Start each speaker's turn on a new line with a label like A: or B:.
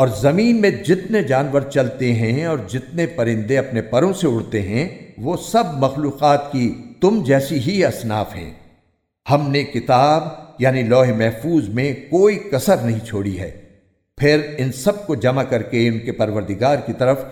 A: اور زمین میں جتنے جانور چلتے ہیں اور جتنے پرندے اپنے پروں سے اڑتے ہیں، وہ سب مخلوقات کی تم جیسی ہی اصناف ہیں۔ ہم نے کتاب یعنی لوح محفوظ میں کوئی کسر نہیں چھوڑی ہے۔ پھر ان سب کو جمع کر کے ان کے پروردگار کی طرف